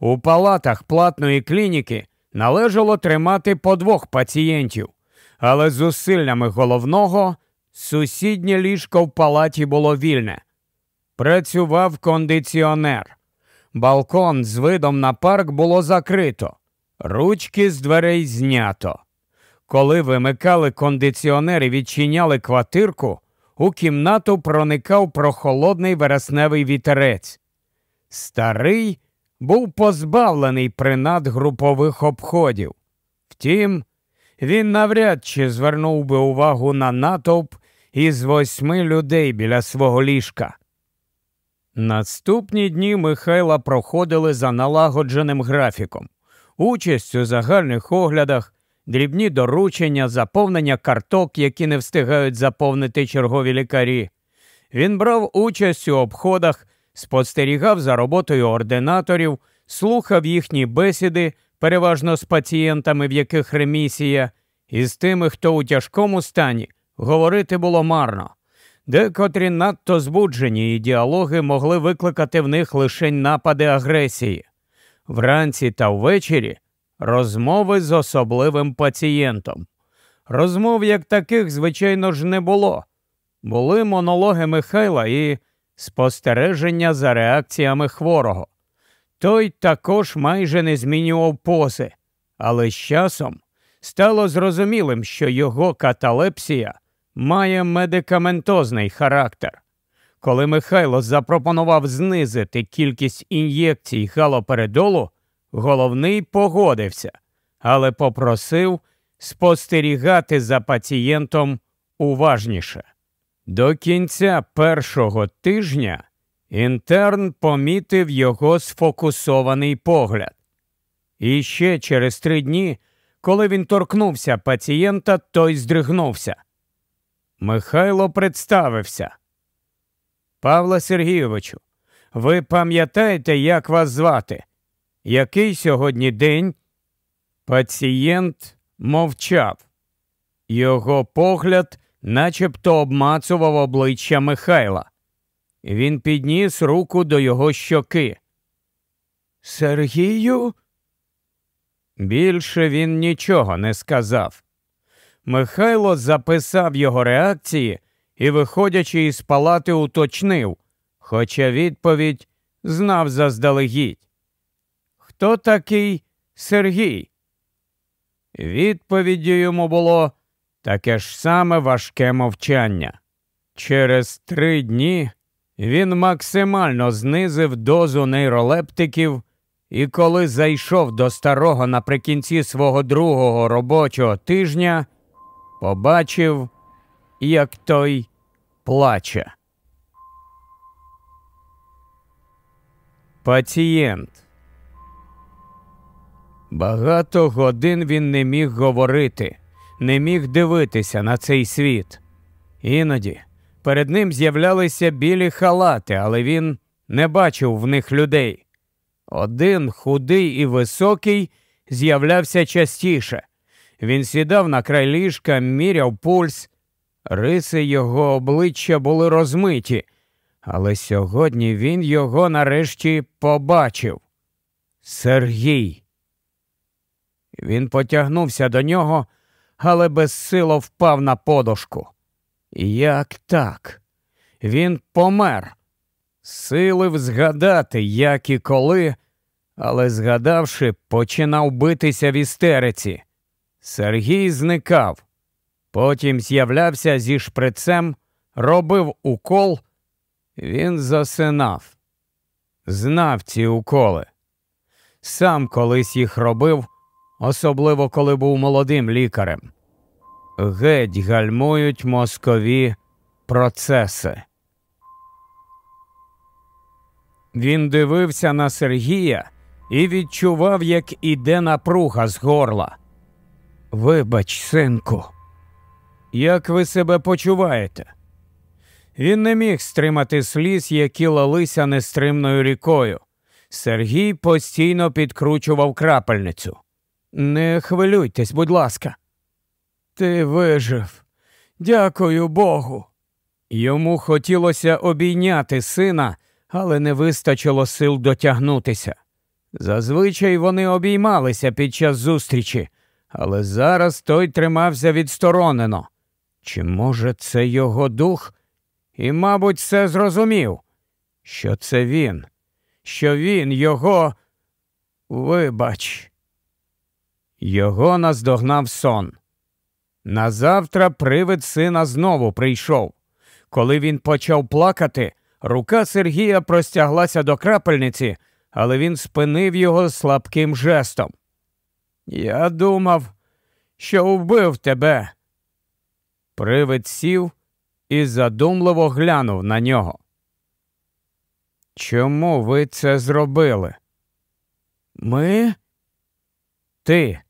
У палатах платної клініки належало тримати по двох пацієнтів, але зусиллями головного сусіднє ліжко в палаті було вільне. Працював кондиціонер. Балкон з видом на парк було закрито, ручки з дверей знято. Коли вимикали кондиціонер і відчиняли квартирку, у кімнату проникав прохолодний вересневий вітерець. Старий був позбавлений принад групових обходів. Втім, він навряд чи звернув би увагу на натовп із восьми людей біля свого ліжка. Наступні дні Михайла проходили за налагодженим графіком, участь у загальних оглядах, дрібні доручення, заповнення карток, які не встигають заповнити чергові лікарі. Він брав участь у обходах, спостерігав за роботою ординаторів, слухав їхні бесіди, переважно з пацієнтами, в яких ремісія, і з тими, хто у тяжкому стані, говорити було марно. Декотрі надто збуджені і діалоги могли викликати в них лише напади агресії. Вранці та ввечері розмови з особливим пацієнтом. Розмов як таких, звичайно ж, не було. Були монологи Михайла і спостереження за реакціями хворого. Той також майже не змінював пози, але з часом стало зрозумілим, що його каталепсія має медикаментозний характер. Коли Михайло запропонував знизити кількість ін'єкцій галоперидолу, головний погодився, але попросив спостерігати за пацієнтом уважніше. До кінця першого тижня інтерн помітив його сфокусований погляд. І ще через три дні, коли він торкнувся пацієнта, той здригнувся. Михайло представився. Павло Сергійовичу, ви пам'ятаєте, як вас звати? Який сьогодні день? Пацієнт мовчав. Його погляд начебто обмацував обличчя Михайла. Він підніс руку до його щоки. Сергію? Більше він нічого не сказав. Михайло записав його реакції і, виходячи із палати, уточнив, хоча відповідь знав заздалегідь. Хто такий Сергій? Відповіддю йому було таке ж саме важке мовчання. Через три дні він максимально знизив дозу нейролептиків, і коли зайшов до старого наприкінці свого другого робочого тижня, побачив, як той плаче. Пацієнт. Багато годин він не міг говорити, не міг дивитися на цей світ. Іноді перед ним з'являлися білі халати, але він не бачив в них людей. Один худий і високий з'являвся частіше. Він сідав на край ліжка, міряв пульс. Риси його обличчя були розмиті, але сьогодні він його нарешті побачив. Сергій. Він потягнувся до нього, але безсило впав на подошку. Як так? Він помер. Силив згадати, як і коли, але, згадавши, починав битися в істериці. Сергій зникав. Потім з'являвся зі шприцем, робив укол. Він засинав. Знав ці уколи. Сам колись їх робив, особливо коли був молодим лікарем. Геть гальмують мозкові процеси. Він дивився на Сергія і відчував, як іде напруга з горла. Вибач, синку, як ви себе почуваєте? Він не міг стримати сліз, які лалися нестримною рікою. Сергій постійно підкручував крапельницю. Не хвилюйтесь, будь ласка. Ти вижив. Дякую Богу. Йому хотілося обійняти сина, але не вистачило сил дотягнутися. Зазвичай вони обіймалися під час зустрічі, але зараз той тримався відсторонено. Чи може це його дух? І, мабуть, все зрозумів, що це він, що він його. Вибач. Його наздогнав сон. Назавтра привид сина знову прийшов. Коли він почав плакати, рука Сергія простяглася до крапельниці, але він спинив його слабким жестом. Я думав, що вбив тебе. Привид сів і задумливо глянув на нього. Чому ви це зробили? Ми? Ти,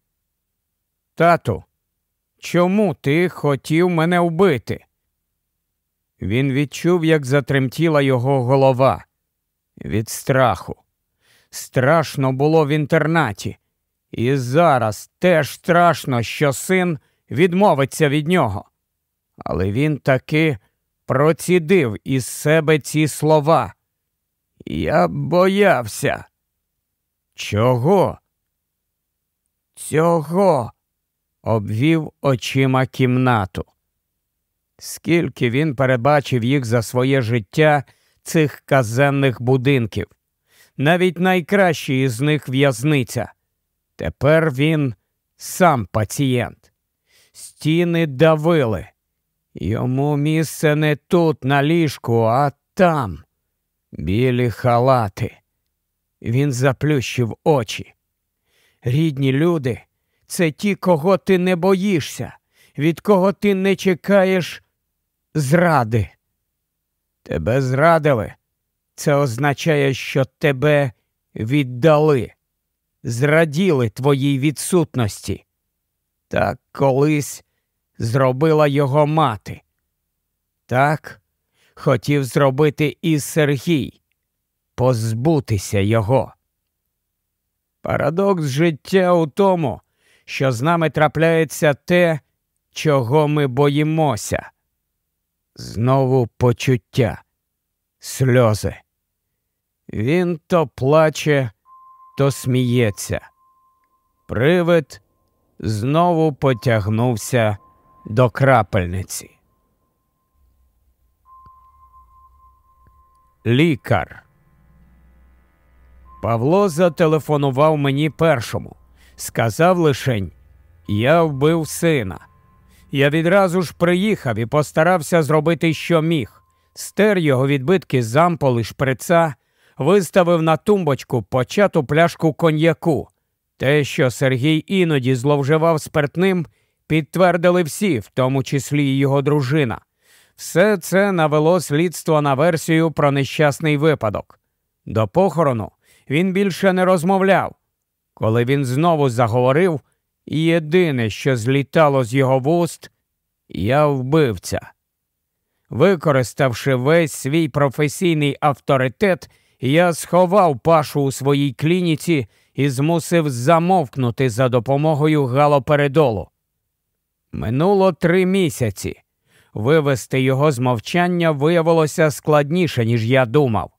тату, чому ти хотів мене вбити? Він відчув, як затремтіла його голова від страху. Страшно було в інтернаті, і зараз теж страшно, що син відмовиться від нього. Але він таки процідив із себе ці слова. Я боявся. Чого? Цього обвів очима кімнату. Скільки він перебачив їх за своє життя, цих казенних будинків, навіть найкращий із них в'язниця. Тепер він сам пацієнт. Стіни давили. Йому місце не тут, на ліжку, а там. Білі халати. Він заплющив очі. Рідні люди це ті, кого ти не боїшся, від кого ти не чекаєш зради. Тебе зрадили. Це означає, що тебе віддали, зраділи твоїй відсутності. Так колись зробила його мати. Так хотів зробити і Сергій, позбутися його. Парадокс життя у тому, що з нами трапляється те, чого ми боїмося. Знову почуття, сльози. Він то плаче, то сміється. Привид знову потягнувся до крапельниці. Лікар. Павло зателефонував мені першому. Сказав лишень Я вбив сина. Я відразу ж приїхав і постарався зробити, що міг. Стер його відбитки з амполи шприца, виставив на тумбочку почату пляшку коньяку. Те, що Сергій іноді зловживав спиртним, підтвердили всі, в тому числі й його дружина. Все це навело слідство на версію про нещасний випадок. До похорону він більше не розмовляв. Коли він знову заговорив, єдине, що злітало з його вуст, я вбивця. Використавши весь свій професійний авторитет, я сховав пашу у своїй клініці і змусив замовкнути за допомогою галоперидолу. Минуло три місяці. Вивести його з мовчання виявилося складніше, ніж я думав.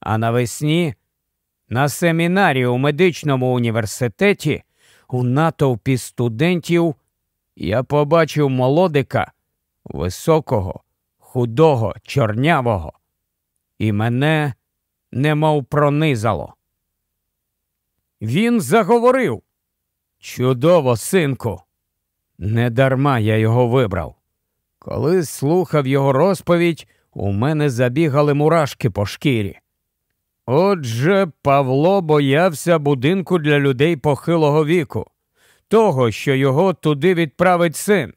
А навесні на семінарі у медичному університеті у натовпі студентів я побачив молодика високого, худого, чорнявого, і мене немов пронизало. Він заговорив. Чудово, синку. Недарма я його вибрав. Коли слухав його розповідь, у мене забігали мурашки по шкірі. Отже, Павло боявся будинку для людей похилого віку, того, що його туди відправить син.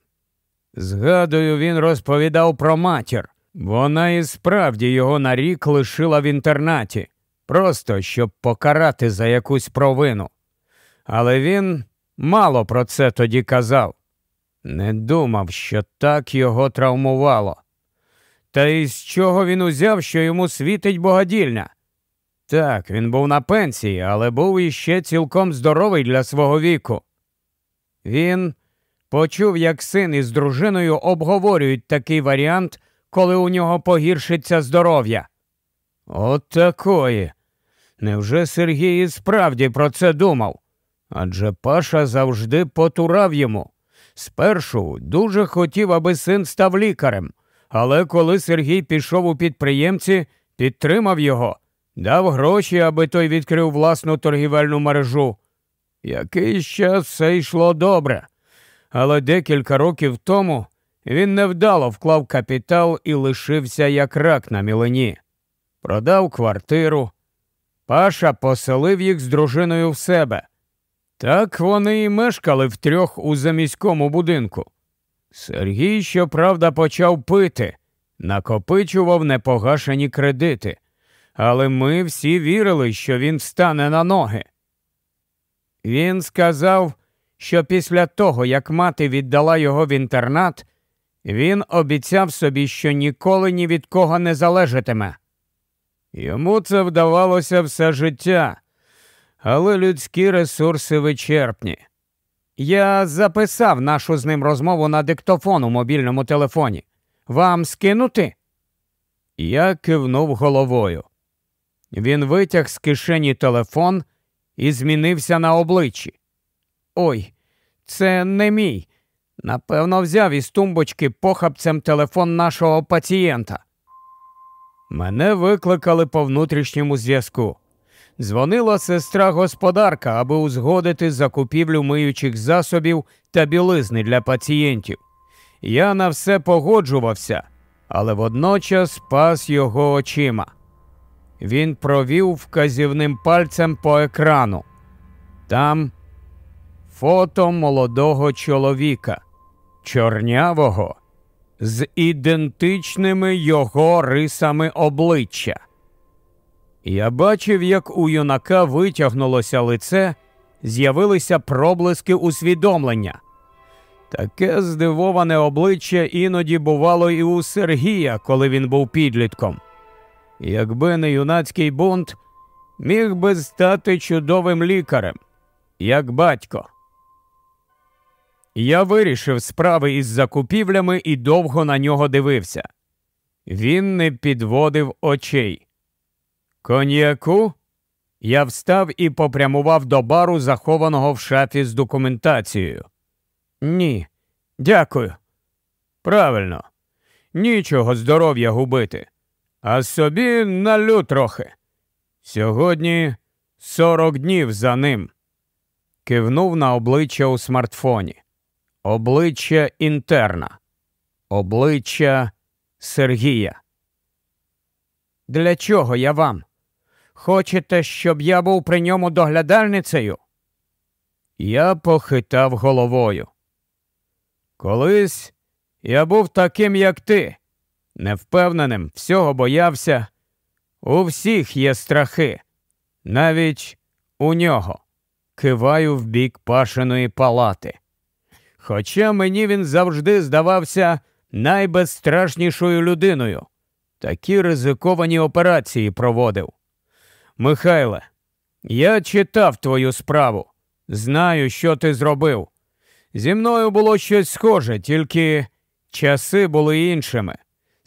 Згадую, він розповідав про матір. Вона і справді його на рік лишила в інтернаті, просто щоб покарати за якусь провину. Але він мало про це тоді казав. Не думав, що так його травмувало. Та із чого він узяв, що йому світить богодільня? Так, він був на пенсії, але був іще цілком здоровий для свого віку. Він почув, як син із дружиною обговорюють такий варіант, коли у нього погіршиться здоров'я. От такої. Невже Сергій і справді про це думав? Адже Паша завжди потурав йому. Спершу дуже хотів, аби син став лікарем, але коли Сергій пішов у підприємці, підтримав його, дав гроші, аби той відкрив власну торгівельну мережу. Якийсь час все йшло добре, але декілька років тому він невдало вклав капітал і лишився як рак на мілені. Продав квартиру. Паша поселив їх з дружиною в себе. Так вони і мешкали втрьох у заміському будинку. Сергій, щоправда, почав пити, накопичував непогашені кредити, але ми всі вірили, що він встане на ноги. Він сказав, що після того, як мати віддала його в інтернат, він обіцяв собі, що ніколи ні від кого не залежатиме. Йому це вдавалося все життя, але людські ресурси вичерпні. Я записав нашу з ним розмову на диктофон у мобільному телефоні. Вам скинути? Я кивнув головою. Він витяг з кишені телефон і змінився на обличчі. Ой, це не мій. Напевно, взяв із тумбочки похапцем телефон нашого пацієнта. Мене викликали по внутрішньому зв'язку. Дзвонила сестра господарка, аби узгодити закупівлю миючих засобів та білизни для пацієнтів. Я на все погоджувався, але водночас пас його очима. Він провів вказівним пальцем по екрану. Там фото молодого чоловіка, чорнявого, з ідентичними його рисами обличчя. Я бачив, як у юнака витягнулося лице, з'явилися проблиски усвідомлення. Таке здивоване обличчя іноді бувало і у Сергія, коли він був підлітком. Якби не юнацький бунт, міг би стати чудовим лікарем, як батько. Я вирішив справи із закупівлями і довго на нього дивився. Він не підводив очей. Коньяку? Я встав і попрямував до бару, захованого в шафі з документацією. Ні, дякую. Правильно, нічого здоров'я губити, а собі налю трохи. Сьогодні сорок днів за ним. Кивнув на обличчя у смартфоні. Обличчя інтерна, обличчя Сергія. Для чого я вам? Хочете, щоб я був при ньому доглядальницею? Я похитав головою. Колись я був таким, як ти, невпевненим, всього боявся. У всіх є страхи, навіть у нього. Киваю в бік пашиної палати. Хоча мені він завжди здавався найбезстрашнішою людиною. Такі ризиковані операції проводив. Михайле, я читав твою справу. Знаю, що ти зробив. Зі мною було щось схоже, тільки часи були іншими.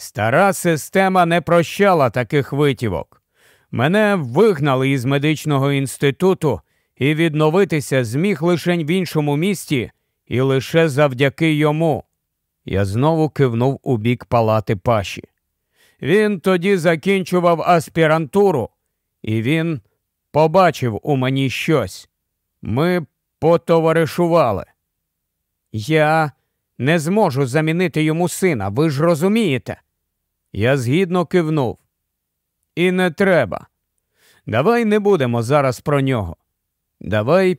Стара система не прощала таких витівок. Мене вигнали із медичного інституту і відновитися зміг лише в іншому місті і лише завдяки йому. Я знову кивнув у бік палати паші. Він тоді закінчував аспірантуру, і він побачив у мені щось. Ми потоваришували. Я не зможу замінити йому сина, ви ж розумієте? Я згідно кивнув. І не треба. Давай не будемо зараз про нього. Давай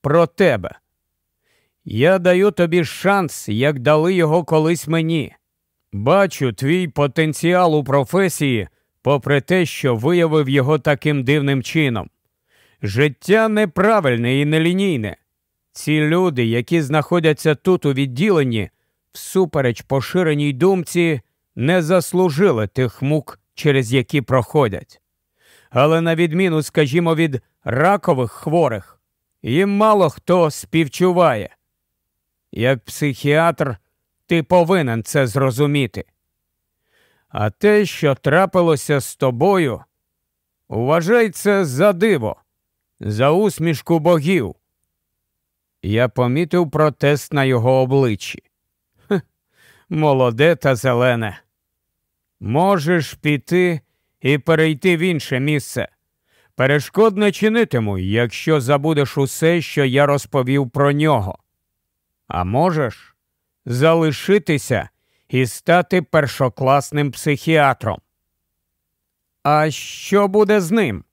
про тебе. Я даю тобі шанс, як дали його колись мені. Бачу твій потенціал у професії, попри те, що виявив його таким дивним чином. Життя неправильне і нелінійне. Ці люди, які знаходяться тут у відділенні, всупереч поширеній думці, не заслужили тих мук, через які проходять. Але на відміну, скажімо, від ракових хворих, їм мало хто співчуває. Як психіатр, ти повинен це зрозуміти. А те, що трапилося з тобою, Уважай це за диво, за усмішку богів. Я помітив протест на його обличчі. Хех, молоде та зелене. Можеш піти і перейти в інше місце. Перешкод не чинитиму, якщо забудеш усе, що я розповів про нього. А можеш залишитися і стати першокласним психіатром. А що буде з ним?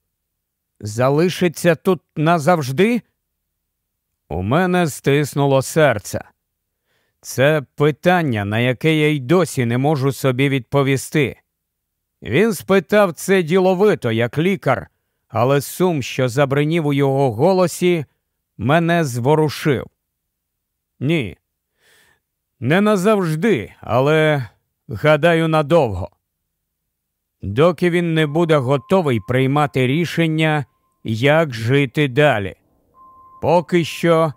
Залишиться тут назавжди? У мене стиснуло серце. Це питання, на яке я й досі не можу собі відповісти. Він спитав це діловито, як лікар, але сум, що забринів у його голосі, мене зворушив. Ні, не назавжди, але гадаю, надовго. Доки він не буде готовий приймати рішення, як жити далі. Поки що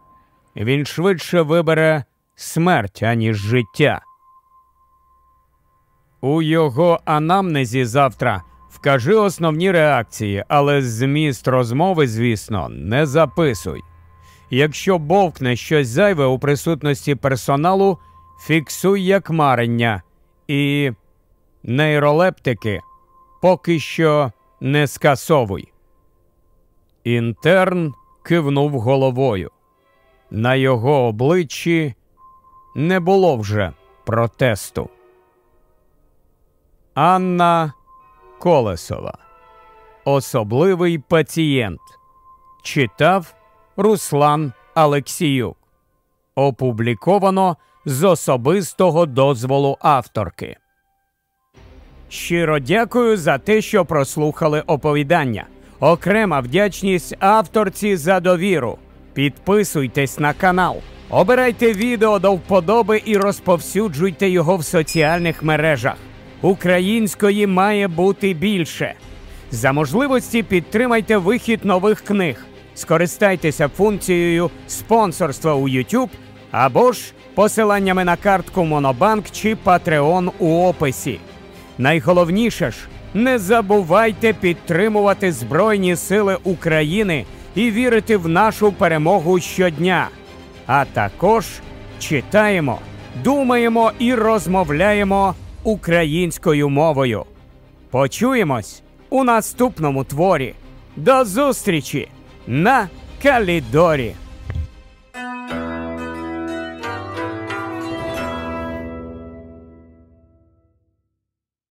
він швидше вибере смерть, аніж життя. У його анамнезі завтра вкажи основні реакції, але зміст розмови, звісно, не записуй. Якщо бовкне щось зайве у присутності персоналу, фіксуй як марення і нейролептики поки що не скасовуй. Інтерн кивнув головою. На його обличчі не було вже протесту. Анна Колесова. Особливий пацієнт. Читав Руслан Алексіюк. Опубліковано з особистого дозволу авторки. Щиро дякую за те, що прослухали оповідання. Окрема вдячність авторці за довіру. Підписуйтесь на канал, обирайте відео до вподоби і розповсюджуйте його в соціальних мережах. Української має бути більше. За можливості підтримайте вихід нових книг. Скористайтеся функцією спонсорства у YouTube або ж посиланнями на картку Монобанк чи Patreon у описі. Найголовніше ж, не забувайте підтримувати Збройні Сили України і вірити в нашу перемогу щодня. А також читаємо, думаємо і розмовляємо українською мовою. Почуємось у наступному творі. До зустрічі на Калідорі!